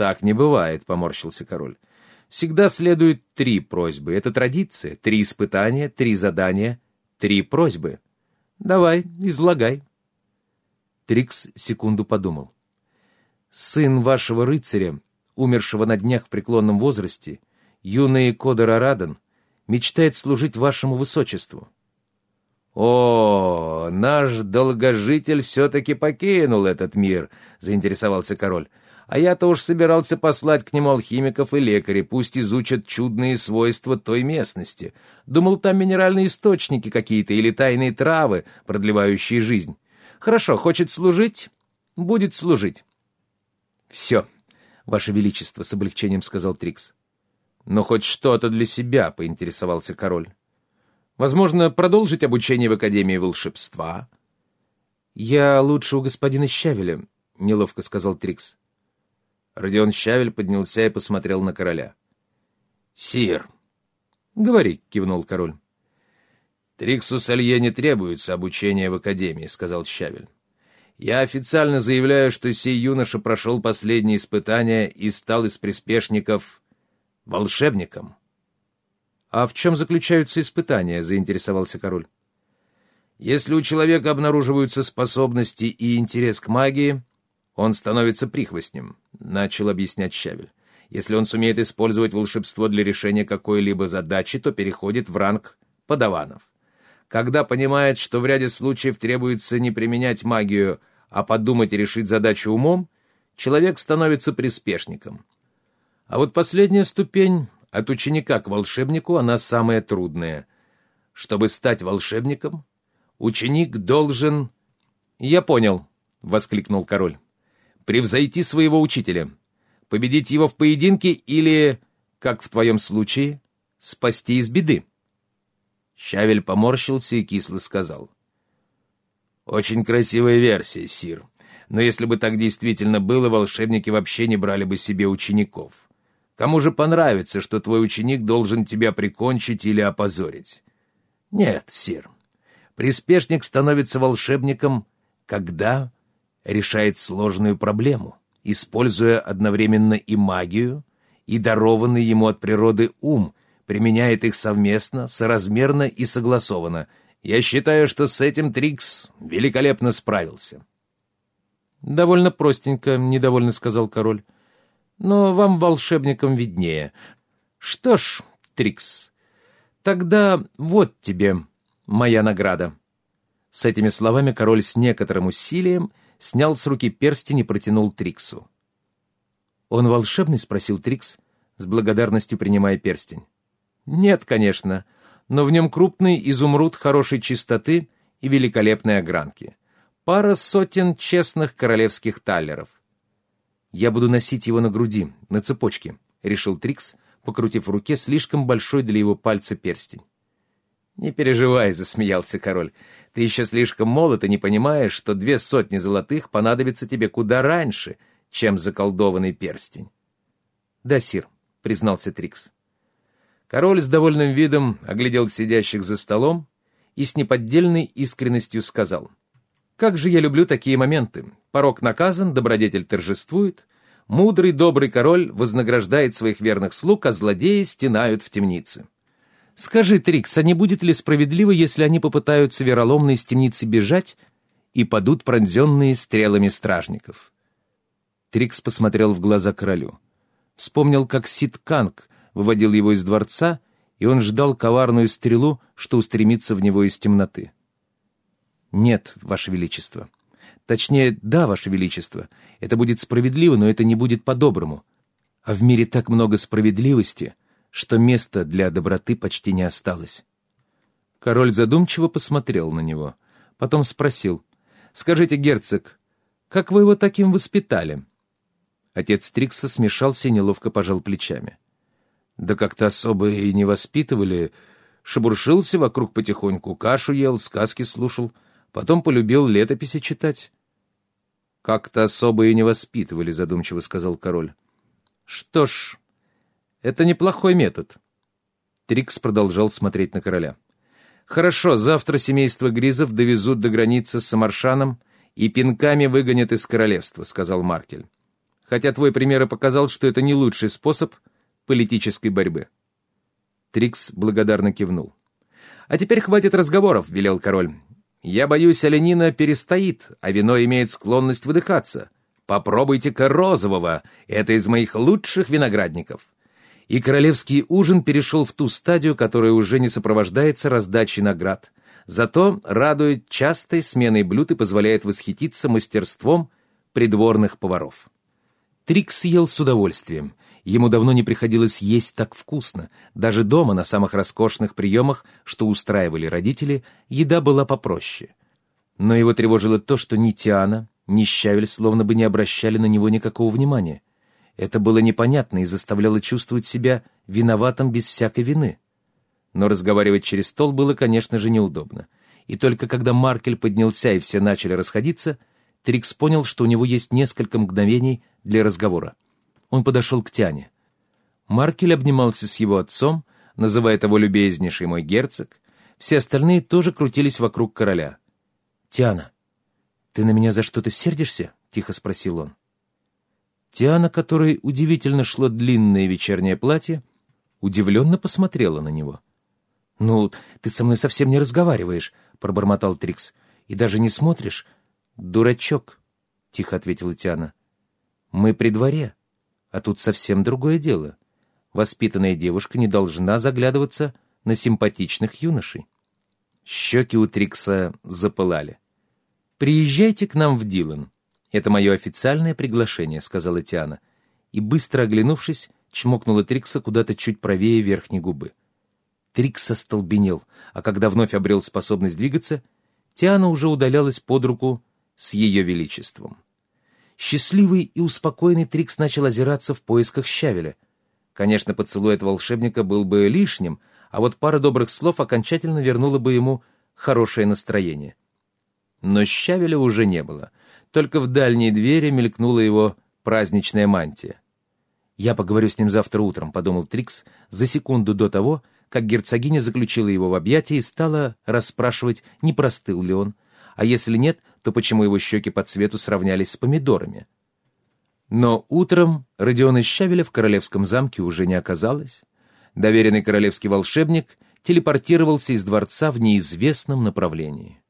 «Так не бывает», — поморщился король. «Всегда следует три просьбы. Это традиция. Три испытания, три задания, три просьбы. Давай, излагай». Трикс секунду подумал. «Сын вашего рыцаря, умершего на днях в преклонном возрасте, юный Кодор Арадан, мечтает служить вашему высочеству». «О, наш долгожитель все-таки покинул этот мир», — заинтересовался король. «А я-то уж собирался послать к нему алхимиков и лекарей, пусть изучат чудные свойства той местности. Думал, там минеральные источники какие-то или тайные травы, продлевающие жизнь. Хорошо, хочет служить? Будет служить». «Все, ваше величество», — с облегчением сказал Трикс. «Но хоть что-то для себя», — поинтересовался король. Возможно, продолжить обучение в Академии волшебства?» «Я лучше у господина Щавеля», — неловко сказал Трикс. Родион Щавель поднялся и посмотрел на короля. «Сир!» «Говори», — кивнул король. «Триксу Салье не требуется обучение в Академии», — сказал Щавель. «Я официально заявляю, что сей юноша прошел последние испытания и стал из приспешников волшебником». «А в чем заключаются испытания?» — заинтересовался король. «Если у человека обнаруживаются способности и интерес к магии, он становится прихвостнем», — начал объяснять Щавель. «Если он сумеет использовать волшебство для решения какой-либо задачи, то переходит в ранг подаванов. Когда понимает, что в ряде случаев требуется не применять магию, а подумать и решить задачу умом, человек становится приспешником. А вот последняя ступень от ученика к волшебнику она самая трудная. Чтобы стать волшебником, ученик должен... «Я понял», — воскликнул король. «Превзойти своего учителя, победить его в поединке или, как в твоем случае, спасти из беды». Щавель поморщился и кисло сказал. «Очень красивая версия, Сир. Но если бы так действительно было, волшебники вообще не брали бы себе учеников. Кому же понравится, что твой ученик должен тебя прикончить или опозорить? Нет, сир. Приспешник становится волшебником, когда решает сложную проблему, используя одновременно и магию, и дарованный ему от природы ум, применяет их совместно, соразмерно и согласованно. Я считаю, что с этим Трикс великолепно справился. «Довольно простенько», — недовольно сказал король но вам, волшебникам, виднее. Что ж, Трикс, тогда вот тебе моя награда». С этими словами король с некоторым усилием снял с руки перстень и протянул Триксу. «Он волшебный?» — спросил Трикс, с благодарностью принимая перстень. «Нет, конечно, но в нем крупный изумруд хорошей чистоты и великолепной огранки. Пара сотен честных королевских таллеров. «Я буду носить его на груди, на цепочке», — решил Трикс, покрутив в руке слишком большой для его пальца перстень. «Не переживай», — засмеялся король. «Ты еще слишком молод и не понимаешь, что две сотни золотых понадобятся тебе куда раньше, чем заколдованный перстень». «Да, сир», — признался Трикс. Король с довольным видом оглядел сидящих за столом и с неподдельной искренностью сказал — как же я люблю такие моменты. Порог наказан, добродетель торжествует. Мудрый, добрый король вознаграждает своих верных слуг, а злодеи стенают в темнице. Скажи, Трикс, а не будет ли справедливо, если они попытаются вероломно из темницы бежать и падут пронзенные стрелами стражников? Трикс посмотрел в глаза королю. Вспомнил, как Сид Канг выводил его из дворца, и он ждал коварную стрелу, что устремится в него из темноты. «Нет, Ваше Величество. Точнее, да, Ваше Величество. Это будет справедливо, но это не будет по-доброму. А в мире так много справедливости, что места для доброты почти не осталось». Король задумчиво посмотрел на него. Потом спросил. «Скажите, герцог, как вы его таким воспитали?» Отец Трикса смешался и неловко пожал плечами. «Да как-то особо и не воспитывали. Шебуршился вокруг потихоньку, кашу ел, сказки слушал». Потом полюбил летописи читать. «Как-то особо и не воспитывали», — задумчиво сказал король. «Что ж, это неплохой метод». Трикс продолжал смотреть на короля. «Хорошо, завтра семейство Гризов довезут до границы с Самаршаном и пинками выгонят из королевства», — сказал Маркель. хотя твой пример и показал, что это не лучший способ политической борьбы». Трикс благодарно кивнул. «А теперь хватит разговоров», — велел король. «Я боюсь, оленина перестоит, а вино имеет склонность выдыхаться. Попробуйте-ка розового, это из моих лучших виноградников». И королевский ужин перешел в ту стадию, которая уже не сопровождается раздачей наград. Зато радует частой сменой блюд и позволяет восхититься мастерством придворных поваров. Трикс съел с удовольствием. Ему давно не приходилось есть так вкусно. Даже дома, на самых роскошных приемах, что устраивали родители, еда была попроще. Но его тревожило то, что ни Тиана, ни Щавель словно бы не обращали на него никакого внимания. Это было непонятно и заставляло чувствовать себя виноватым без всякой вины. Но разговаривать через стол было, конечно же, неудобно. И только когда Маркель поднялся и все начали расходиться, Трикс понял, что у него есть несколько мгновений для разговора он подошел к Тяне. Маркель обнимался с его отцом, называя того любезнейший мой герцог. Все остальные тоже крутились вокруг короля. «Тиана, ты на меня за что-то сердишься?» — тихо спросил он. Тиана, которой удивительно шло длинное вечернее платье, удивленно посмотрела на него. «Ну, ты со мной совсем не разговариваешь», — пробормотал Трикс. «И даже не смотришь?» «Дурачок», — тихо ответила Тиана. «Мы при дворе. А тут совсем другое дело. Воспитанная девушка не должна заглядываться на симпатичных юношей. Щеки у Трикса запылали. «Приезжайте к нам в Дилан. Это мое официальное приглашение», — сказала Тиана. И, быстро оглянувшись, чмокнула Трикса куда-то чуть правее верхней губы. Трикс остолбенел, а когда вновь обрел способность двигаться, Тиана уже удалялась под руку с ее величеством. Счастливый и успокоенный Трикс начал озираться в поисках Щавеля. Конечно, поцелуй от волшебника был бы лишним, а вот пара добрых слов окончательно вернула бы ему хорошее настроение. Но Щавеля уже не было. Только в дальней двери мелькнула его праздничная мантия. «Я поговорю с ним завтра утром», — подумал Трикс за секунду до того, как герцогиня заключила его в объятия и стала расспрашивать, не простыл ли он, а если нет, то почему его щеки по цвету сравнялись с помидорами? Но утром Родиона Щавеля в королевском замке уже не оказалось. Доверенный королевский волшебник телепортировался из дворца в неизвестном направлении.